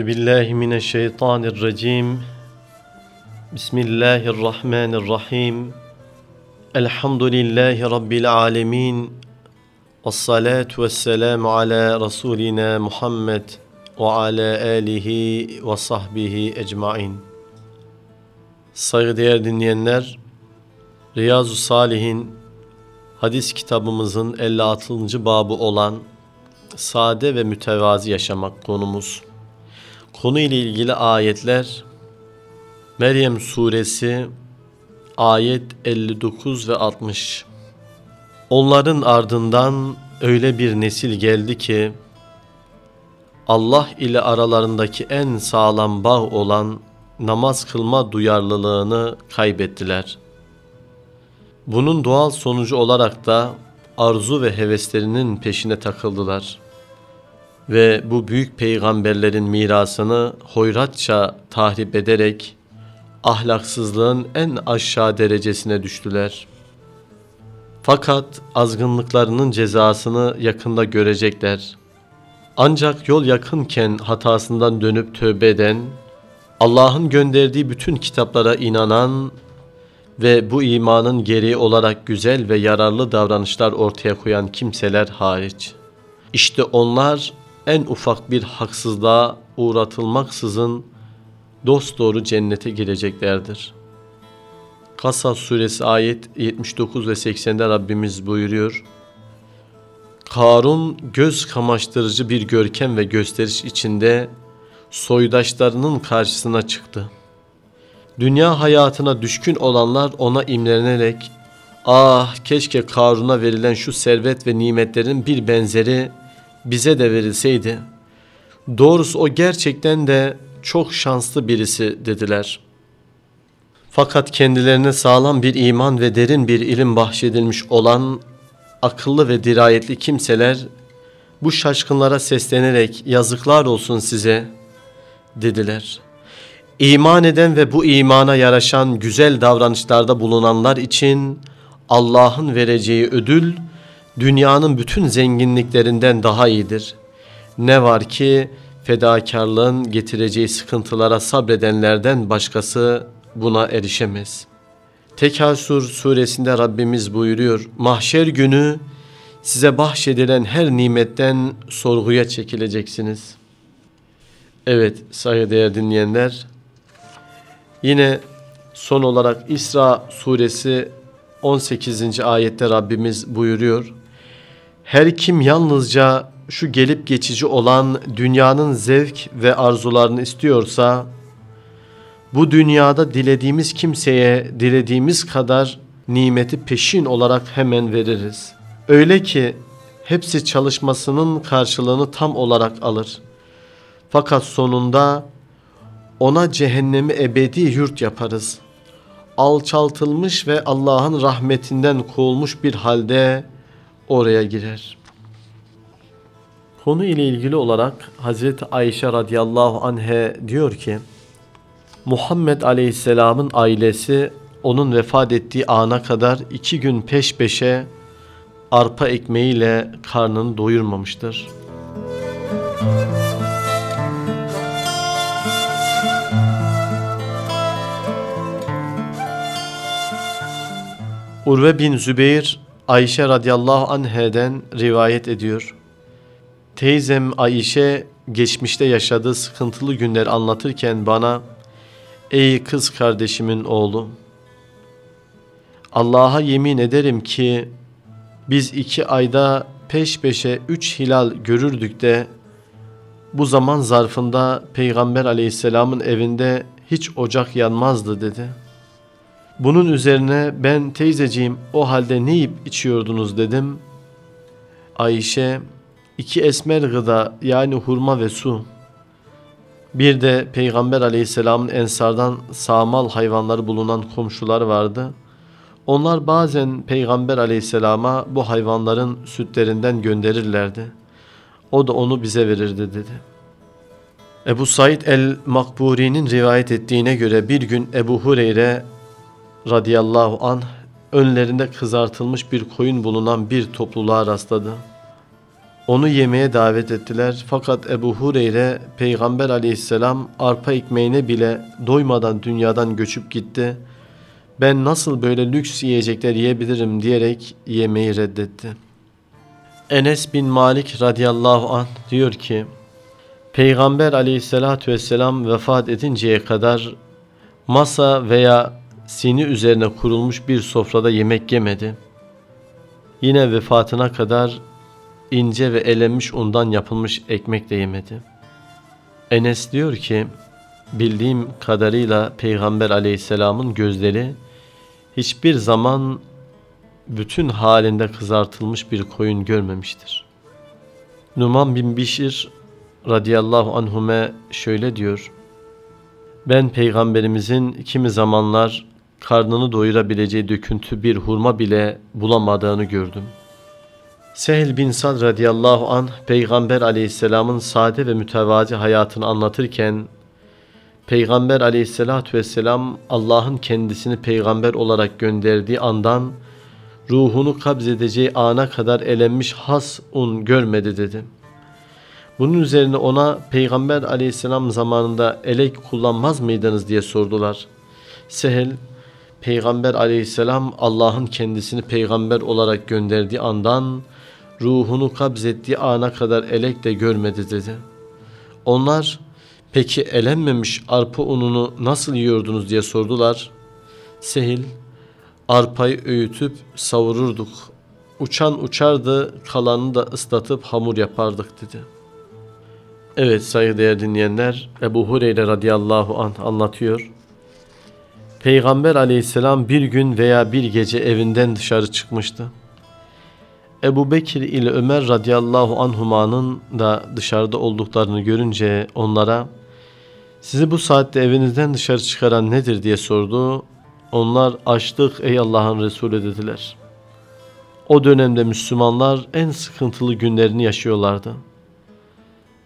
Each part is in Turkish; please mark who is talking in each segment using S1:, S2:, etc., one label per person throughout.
S1: Euzu billahi mineşşeytanirracim. Bismillahirrahmanirrahim. Elhamdülillahi rabbil alamin. Ves salatu vesselamu ala rasulina Muhammed ve ala alihi ve sahbihi ecmaîn. Saygıdeğer dinleyenler, Riyazu Salihin hadis kitabımızın 56. babı olan sade ve mütevazi yaşamak konumuz. Konu ile ilgili ayetler Meryem suresi ayet 59 ve 60. Onların ardından öyle bir nesil geldi ki Allah ile aralarındaki en sağlam bağ olan namaz kılma duyarlılığını kaybettiler. Bunun doğal sonucu olarak da arzu ve heveslerinin peşine takıldılar. Ve bu büyük peygamberlerin mirasını hoyratça tahrip ederek ahlaksızlığın en aşağı derecesine düştüler. Fakat azgınlıklarının cezasını yakında görecekler. Ancak yol yakınken hatasından dönüp tövbe eden, Allah'ın gönderdiği bütün kitaplara inanan ve bu imanın gereği olarak güzel ve yararlı davranışlar ortaya koyan kimseler hariç. İşte onlar en ufak bir haksızlığa uğratılmaksızın dosdoğru cennete gireceklerdir. Kasas suresi ayet 79 ve 80'de Rabbimiz buyuruyor. Karun göz kamaştırıcı bir görkem ve gösteriş içinde soydaşlarının karşısına çıktı.'' Dünya hayatına düşkün olanlar ona imlenerek ah keşke Karun'a verilen şu servet ve nimetlerin bir benzeri bize de verilseydi. Doğrusu o gerçekten de çok şanslı birisi dediler. Fakat kendilerine sağlam bir iman ve derin bir ilim bahşedilmiş olan akıllı ve dirayetli kimseler bu şaşkınlara seslenerek yazıklar olsun size dediler.'' İman eden ve bu imana yaraşan güzel davranışlarda bulunanlar için Allah'ın vereceği ödül dünyanın bütün zenginliklerinden daha iyidir. Ne var ki fedakarlığın getireceği sıkıntılara sabredenlerden başkası buna erişemez. Tekasür suresinde Rabbimiz buyuruyor. Mahşer günü size bahşedilen her nimetten sorguya çekileceksiniz. Evet saygıdeğer dinleyenler Yine son olarak İsra suresi 18. ayette Rabbimiz buyuruyor. Her kim yalnızca şu gelip geçici olan dünyanın zevk ve arzularını istiyorsa bu dünyada dilediğimiz kimseye dilediğimiz kadar nimeti peşin olarak hemen veririz. Öyle ki hepsi çalışmasının karşılığını tam olarak alır. Fakat sonunda ona cehennemi ebedi yurt yaparız. Alçaltılmış ve Allah'ın rahmetinden kovulmuş bir halde oraya girer. Konu ile ilgili olarak Hazreti Ayşe radıyallahu anhe diyor ki Muhammed aleyhisselamın ailesi onun vefat ettiği ana kadar iki gün peş peşe arpa ekmeğiyle karnını doyurmamıştır.'' Urve bin Zübeyir Ayşe radıyallahu anheden rivayet ediyor. Teyzem Ayşe geçmişte yaşadığı sıkıntılı günler anlatırken bana Ey kız kardeşimin oğlu Allah'a yemin ederim ki biz iki ayda peş peşe üç hilal görürdük de bu zaman zarfında Peygamber aleyhisselamın evinde hiç ocak yanmazdı dedi.'' Bunun üzerine ben teyzeciğim o halde ne yiyip içiyordunuz dedim. Ayşe iki esmer gıda yani hurma ve su. Bir de Peygamber aleyhisselamın ensardan sağmal hayvanları bulunan komşular vardı. Onlar bazen Peygamber aleyhisselama bu hayvanların sütlerinden gönderirlerdi. O da onu bize verirdi dedi. Ebu Said el-Makburi'nin rivayet ettiğine göre bir gün Ebu Hureyre radıyallahu an önlerinde kızartılmış bir koyun bulunan bir topluluğa rastladı. Onu yemeğe davet ettiler fakat Ebu Hureyre Peygamber aleyhisselam arpa ekmeğine bile doymadan dünyadan göçüp gitti. Ben nasıl böyle lüks yiyecekler yiyebilirim diyerek yemeği reddetti. Enes bin Malik radıyallahu anh diyor ki Peygamber aleyhissalatü vesselam vefat edinceye kadar masa veya sini üzerine kurulmuş bir sofrada yemek yemedi. Yine vefatına kadar ince ve elenmiş undan yapılmış ekmek de yemedi. Enes diyor ki, bildiğim kadarıyla Peygamber aleyhisselamın gözleri hiçbir zaman bütün halinde kızartılmış bir koyun görmemiştir. Numan bin Bişir radıyallahu anhume şöyle diyor. Ben peygamberimizin kimi zamanlar karnını doyurabileceği döküntü bir hurma bile bulamadığını gördüm. Sehl bin Sad radıyallahu an Peygamber aleyhisselamın sade ve mütevazi hayatını anlatırken Peygamber aleyhissalatü vesselam Allah'ın kendisini peygamber olarak gönderdiği andan ruhunu kabzedeceği ana kadar elenmiş has un görmedi dedi. Bunun üzerine ona Peygamber aleyhisselam zamanında elek kullanmaz mıydınız diye sordular. Sehel, Peygamber aleyhisselam Allah'ın kendisini peygamber olarak gönderdiği andan ruhunu kabzettiği ana kadar elek de görmedi dedi. Onlar peki elenmemiş arpa ununu nasıl yiyordunuz diye sordular. Sehil arpayı öğütüp savururduk. Uçan uçardı kalanını da ıslatıp hamur yapardık dedi. Evet saygıdeğer dinleyenler Ebu Hureyre radıyallahu anh anlatıyor. Peygamber aleyhisselam bir gün veya bir gece evinden dışarı çıkmıştı. Ebu Bekir ile Ömer radıyallahu anhumanın da dışarıda olduklarını görünce onlara sizi bu saatte evinizden dışarı çıkaran nedir diye sordu. Onlar açlık ey Allah'ın Resulü dediler. O dönemde Müslümanlar en sıkıntılı günlerini yaşıyorlardı.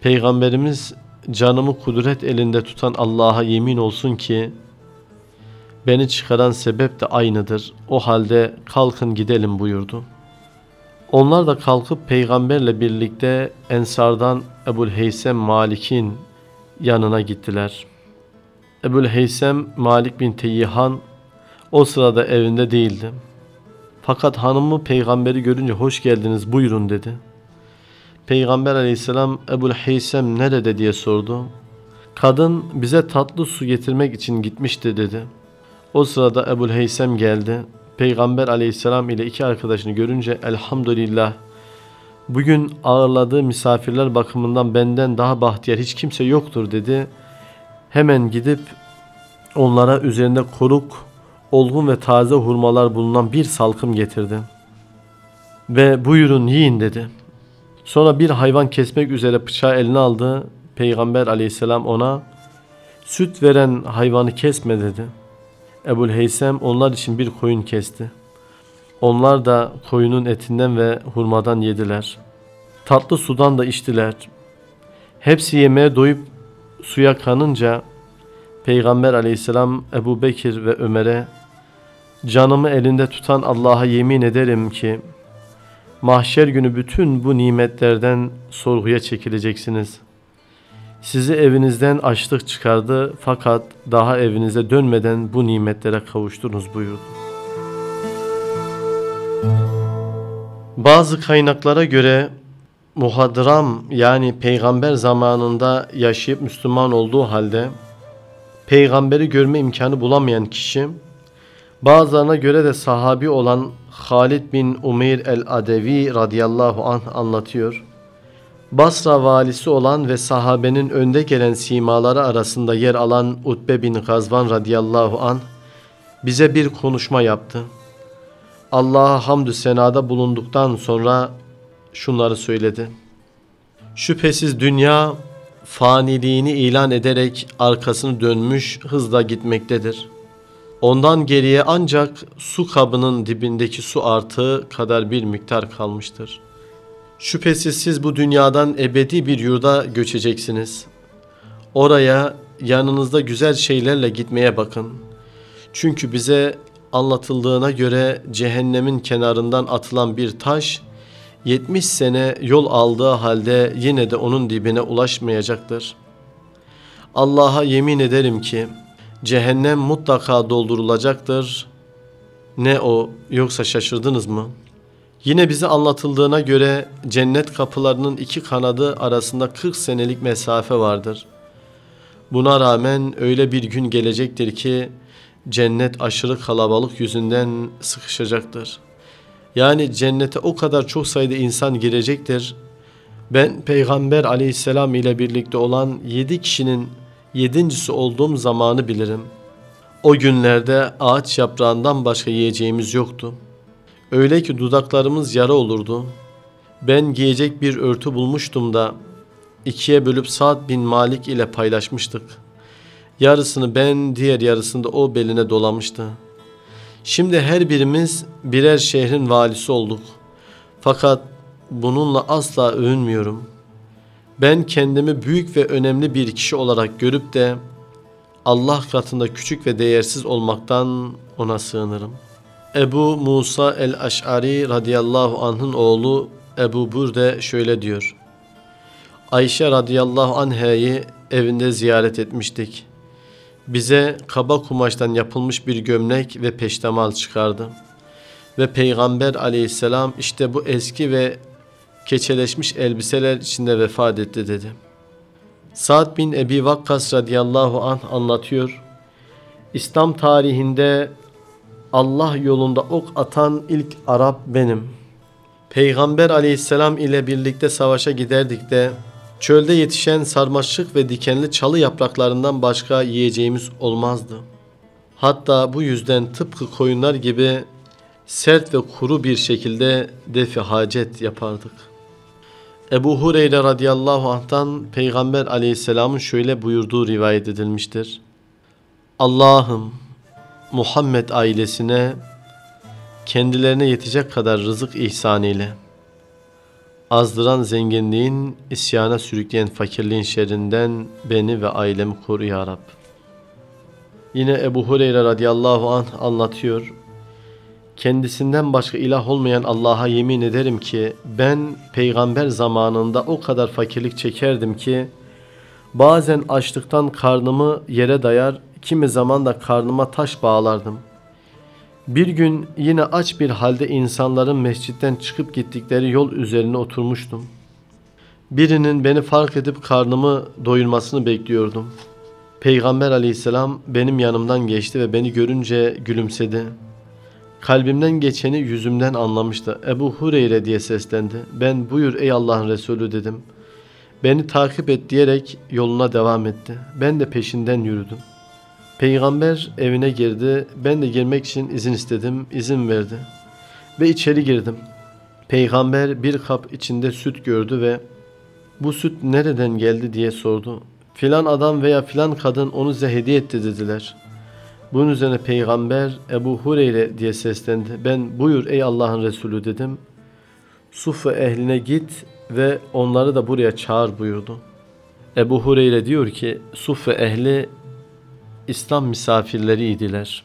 S1: Peygamberimiz canımı kudret elinde tutan Allah'a yemin olsun ki beni çıkaran sebep de aynıdır. O halde kalkın gidelim buyurdu.'' Onlar da kalkıp peygamberle birlikte Ensardan Ebul Heysem Malik'in yanına gittiler. Ebul Heysem Malik bin Teyyihan o sırada evinde değildi. Fakat hanımı peygamberi görünce hoş geldiniz buyurun dedi. Peygamber aleyhisselam Ebul Heysem nerede diye sordu. Kadın bize tatlı su getirmek için gitmişti dedi. O sırada Ebul Heysem geldi. Peygamber aleyhisselam ile iki arkadaşını görünce elhamdülillah bugün ağırladığı misafirler bakımından benden daha bahtiyar hiç kimse yoktur dedi. Hemen gidip onlara üzerinde koruk, olgun ve taze hurmalar bulunan bir salkım getirdi. Ve buyurun yiyin dedi. Sonra bir hayvan kesmek üzere bıçağı eline aldı. Peygamber aleyhisselam ona süt veren hayvanı kesme dedi.'' Ebul Heysem onlar için bir koyun kesti. Onlar da koyunun etinden ve hurmadan yediler. Tatlı sudan da içtiler. Hepsi yemeğe doyup suya kanınca Peygamber aleyhisselam Ebu Bekir ve Ömer'e canımı elinde tutan Allah'a yemin ederim ki mahşer günü bütün bu nimetlerden sorguya çekileceksiniz.'' Sizi evinizden açlık çıkardı fakat daha evinize dönmeden bu nimetlere kavuştunuz buyurdu. Bazı kaynaklara göre muhadram yani peygamber zamanında yaşayıp Müslüman olduğu halde peygamberi görme imkanı bulamayan kişi bazılarına göre de sahabi olan Halid bin Umeyr el-Adevi radıyallahu anh anlatıyor. Basra valisi olan ve sahabenin önde gelen simaları arasında yer alan Utbe bin Gazvan radıyallahu an bize bir konuşma yaptı. Allah'a hamdü senada bulunduktan sonra şunları söyledi. Şüphesiz dünya faniliğini ilan ederek arkasını dönmüş hızla gitmektedir. Ondan geriye ancak su kabının dibindeki su artığı kadar bir miktar kalmıştır.'' Şüphesiz siz bu dünyadan ebedi bir yurda göçeceksiniz. Oraya yanınızda güzel şeylerle gitmeye bakın. Çünkü bize anlatıldığına göre cehennemin kenarından atılan bir taş 70 sene yol aldığı halde yine de onun dibine ulaşmayacaktır. Allah'a yemin ederim ki cehennem mutlaka doldurulacaktır. Ne o yoksa şaşırdınız mı? Yine bize anlatıldığına göre cennet kapılarının iki kanadı arasında 40 senelik mesafe vardır. Buna rağmen öyle bir gün gelecektir ki cennet aşırı kalabalık yüzünden sıkışacaktır. Yani cennete o kadar çok sayıda insan girecektir. Ben Peygamber aleyhisselam ile birlikte olan yedi kişinin yedincisi olduğum zamanı bilirim. O günlerde ağaç yaprağından başka yiyeceğimiz yoktu. Öyle ki dudaklarımız yara olurdu. Ben giyecek bir örtü bulmuştum da ikiye bölüp Sa'd bin Malik ile paylaşmıştık. Yarısını ben, diğer yarısını da o beline dolamıştı. Şimdi her birimiz birer şehrin valisi olduk. Fakat bununla asla övünmüyorum. Ben kendimi büyük ve önemli bir kişi olarak görüp de Allah katında küçük ve değersiz olmaktan ona sığınırım. Ebu Musa el-Eş'ari radıyallahu anh'ın oğlu Ebu Burde şöyle diyor. Ayşe radıyallahu anh'ı evinde ziyaret etmiştik. Bize kaba kumaştan yapılmış bir gömlek ve peştemal çıkardı. Ve Peygamber aleyhisselam işte bu eski ve keçeleşmiş elbiseler içinde vefat etti dedi. Sa'd bin Ebi Vakkas radıyallahu anh anlatıyor. İslam tarihinde Allah yolunda ok atan ilk Arap benim. Peygamber aleyhisselam ile birlikte savaşa giderdik de çölde yetişen sarmaşık ve dikenli çalı yapraklarından başka yiyeceğimiz olmazdı. Hatta bu yüzden tıpkı koyunlar gibi sert ve kuru bir şekilde defi hacet yapardık. Ebu Hureyre radıyallahu anh'tan Peygamber aleyhisselamın şöyle buyurduğu rivayet edilmiştir. Allah'ım Muhammed ailesine kendilerine yetecek kadar rızık ihsan ile. Azdıran zenginliğin, isyana sürükleyen fakirliğin şerrinden beni ve ailemi koru ya Rab. Yine Ebu Hureyre radıyallahu anh anlatıyor. Kendisinden başka ilah olmayan Allah'a yemin ederim ki ben peygamber zamanında o kadar fakirlik çekerdim ki bazen açlıktan karnımı yere dayar, kimi zaman da karnıma taş bağlardım. Bir gün yine aç bir halde insanların mescitten çıkıp gittikleri yol üzerine oturmuştum. Birinin beni fark edip karnımı doyurmasını bekliyordum. Peygamber aleyhisselam benim yanımdan geçti ve beni görünce gülümsedi. Kalbimden geçeni yüzümden anlamıştı. Ebu Hureyre diye seslendi. Ben buyur ey Allah'ın Resulü dedim. Beni takip et diyerek yoluna devam etti. Ben de peşinden yürüdüm. Peygamber evine girdi. Ben de girmek için izin istedim. İzin verdi. Ve içeri girdim. Peygamber bir kap içinde süt gördü ve bu süt nereden geldi diye sordu. Filan adam veya filan kadın onu size hediye etti dediler. Bunun üzerine peygamber Ebu Hureyre diye seslendi. Ben buyur ey Allah'ın Resulü dedim. Suffe ehline git ve onları da buraya çağır buyurdu. Ebu Hureyre diyor ki Suffe ehli İslam misafirleriydiler.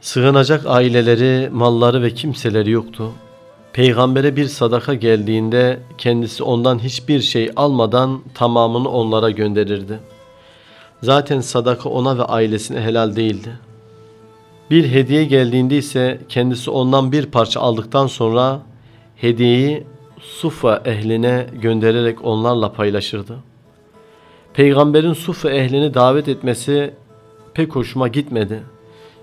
S1: Sığınacak aileleri, malları ve kimseleri yoktu. Peygambere bir sadaka geldiğinde kendisi ondan hiçbir şey almadan tamamını onlara gönderirdi. Zaten sadaka ona ve ailesine helal değildi. Bir hediye geldiğinde ise kendisi ondan bir parça aldıktan sonra hediyeyi Sufa ehline göndererek onlarla paylaşırdı. Peygamberin Sufa ehlini davet etmesi pek hoşuma gitmedi.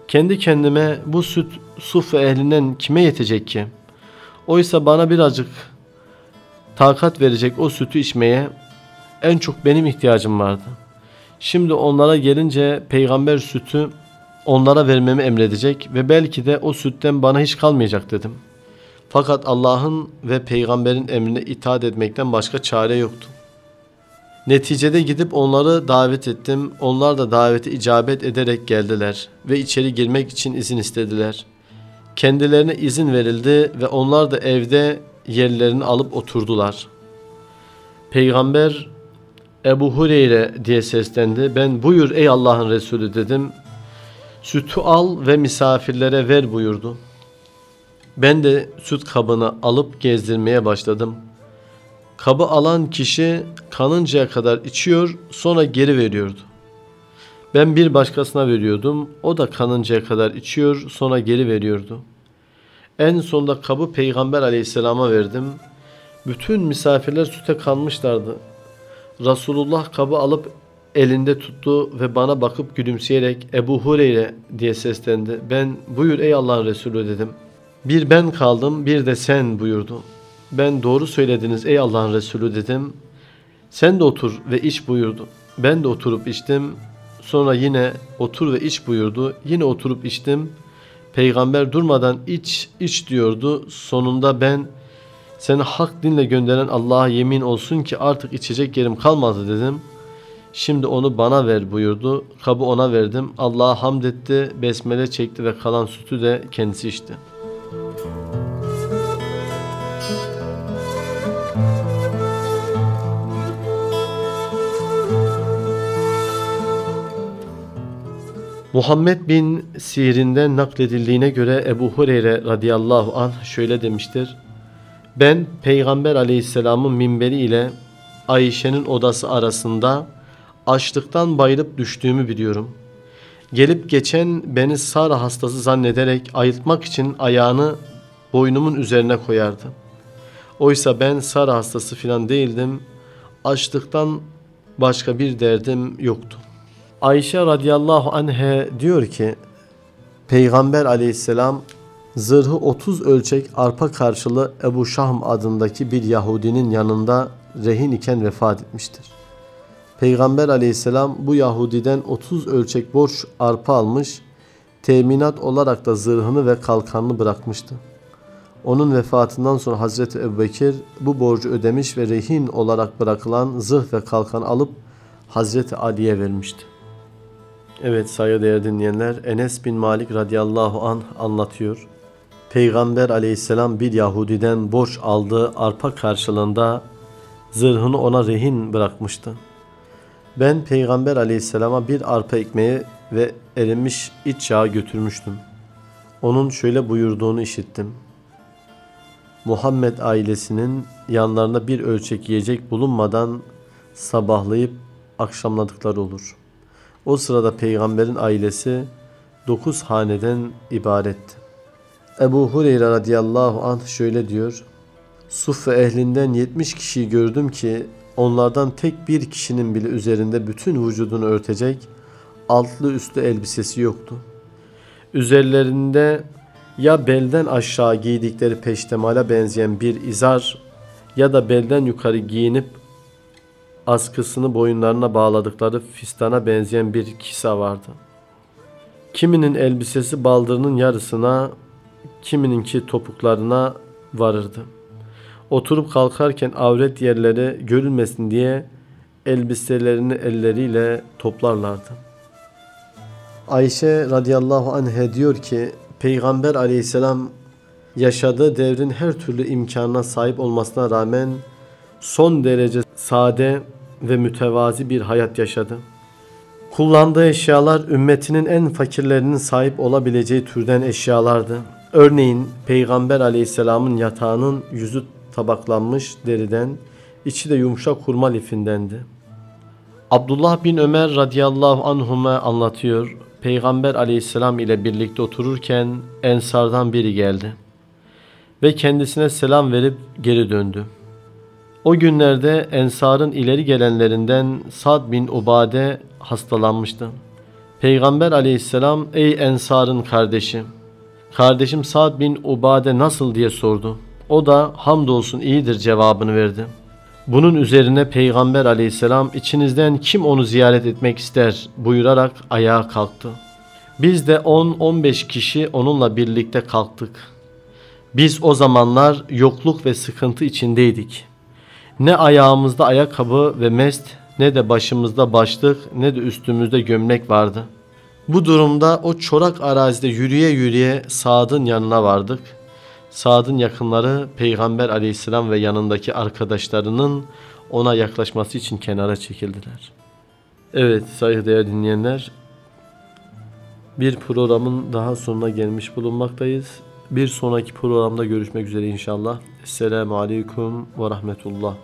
S1: Kendi kendime bu süt Sufa ehlinden kime yetecek ki? Oysa bana birazcık takat verecek o sütü içmeye en çok benim ihtiyacım vardı. Şimdi onlara gelince peygamber sütü onlara vermemi emredecek ve belki de o sütten bana hiç kalmayacak dedim. Fakat Allah'ın ve peygamberin emrine itaat etmekten başka çare yoktu. Neticede gidip onları davet ettim. Onlar da davete icabet ederek geldiler ve içeri girmek için izin istediler. Kendilerine izin verildi ve onlar da evde yerlerini alıp oturdular. Peygamber Ebu Hureyre diye seslendi. Ben buyur ey Allah'ın Resulü dedim. Sütü al ve misafirlere ver buyurdu. Ben de süt kabını alıp gezdirmeye başladım. Kabı alan kişi kanıncaya kadar içiyor, sonra geri veriyordu. Ben bir başkasına veriyordum, o da kanıncaya kadar içiyor, sonra geri veriyordu. En sonunda kabı Peygamber aleyhisselama verdim. Bütün misafirler süte kanmışlardı. Resulullah kabı alıp elinde tuttu ve bana bakıp gülümseyerek Ebu Hureyre diye seslendi. Ben buyur ey Allah'ın Resulü dedim. Bir ben kaldım bir de sen buyurdu. Ben doğru söylediniz ey Allah'ın Resulü dedim. Sen de otur ve iç buyurdu. Ben de oturup içtim. Sonra yine otur ve iç buyurdu. Yine oturup içtim. Peygamber durmadan iç iç diyordu. Sonunda ben seni hak dinle gönderen Allah'a yemin olsun ki artık içecek yerim kalmadı dedim. Şimdi onu bana ver buyurdu. Kabı ona verdim. Allah'a hamd etti, besmele çekti ve kalan sütü de kendisi içti. Muhammed bin Sirin'den nakledildiğine göre Ebu Hureyre radıyallahu anh şöyle demiştir. Ben Peygamber aleyhisselamın minberi ile Ayşe'nin odası arasında açlıktan bayılıp düştüğümü biliyorum. Gelip geçen beni Sara hastası zannederek ayıltmak için ayağını boynumun üzerine koyardı. Oysa ben Sara hastası filan değildim. Açlıktan başka bir derdim yoktu. Ayşe radıyallahu anhe diyor ki Peygamber aleyhisselam zırhı 30 ölçek arpa karşılı Ebu Şahm adındaki bir Yahudinin yanında rehin iken vefat etmiştir. Peygamber aleyhisselam bu Yahudiden 30 ölçek borç arpa almış, teminat olarak da zırhını ve kalkanını bırakmıştı. Onun vefatından sonra Hazreti Ebubekir bu borcu ödemiş ve rehin olarak bırakılan zırh ve kalkan alıp Hazreti Ali'ye vermişti. Evet saygıdeğer dinleyenler Enes bin Malik radıyallahu an anlatıyor. Peygamber aleyhisselam bir Yahudiden borç aldığı arpa karşılığında zırhını ona rehin bırakmıştı. Ben Peygamber aleyhisselama bir arpa ekmeği ve erimiş iç yağı götürmüştüm. Onun şöyle buyurduğunu işittim. Muhammed ailesinin yanlarında bir ölçek yiyecek bulunmadan sabahlayıp akşamladıkları olur. O sırada peygamberin ailesi dokuz haneden ibaretti. Ebu Hureyre radıyallahu anh şöyle diyor. Suffe ehlinden 70 kişiyi gördüm ki onlardan tek bir kişinin bile üzerinde bütün vücudunu örtecek altlı üstlü elbisesi yoktu. Üzerlerinde ya belden aşağı giydikleri peştemala benzeyen bir izar ya da belden yukarı giyinip askısını boyunlarına bağladıkları fistana benzeyen bir kisa vardı. Kiminin elbisesi baldırının yarısına, kimininki topuklarına varırdı. Oturup kalkarken avret yerleri görülmesin diye elbiselerini elleriyle toplarlardı. Ayşe radıyallahu anhe diyor ki Peygamber aleyhisselam yaşadığı devrin her türlü imkanına sahip olmasına rağmen son derece sade ve mütevazi bir hayat yaşadı. Kullandığı eşyalar ümmetinin en fakirlerinin sahip olabileceği türden eşyalardı. Örneğin Peygamber aleyhisselamın yatağının yüzü tabaklanmış deriden, içi de yumuşak hurma lifindendi. Abdullah bin Ömer radıyallahu anhuma anlatıyor. Peygamber aleyhisselam ile birlikte otururken ensardan biri geldi ve kendisine selam verip geri döndü. O günlerde Ensar'ın ileri gelenlerinden Sad bin Ubade hastalanmıştı. Peygamber aleyhisselam ey Ensar'ın kardeşi, kardeşim Sad bin Ubade nasıl diye sordu. O da hamdolsun iyidir cevabını verdi. Bunun üzerine Peygamber aleyhisselam içinizden kim onu ziyaret etmek ister buyurarak ayağa kalktı. Biz de 10-15 kişi onunla birlikte kalktık. Biz o zamanlar yokluk ve sıkıntı içindeydik. Ne ayağımızda ayakkabı ve mest ne de başımızda başlık ne de üstümüzde gömlek vardı. Bu durumda o çorak arazide yürüye yürüye Sad'ın yanına vardık. Sad'ın yakınları Peygamber aleyhisselam ve yanındaki arkadaşlarının ona yaklaşması için kenara çekildiler. Evet saygıdeğer dinleyenler bir programın daha sonuna gelmiş bulunmaktayız. Bir sonraki programda görüşmek üzere inşallah. Esselamu Aleyküm ve Rahmetullah.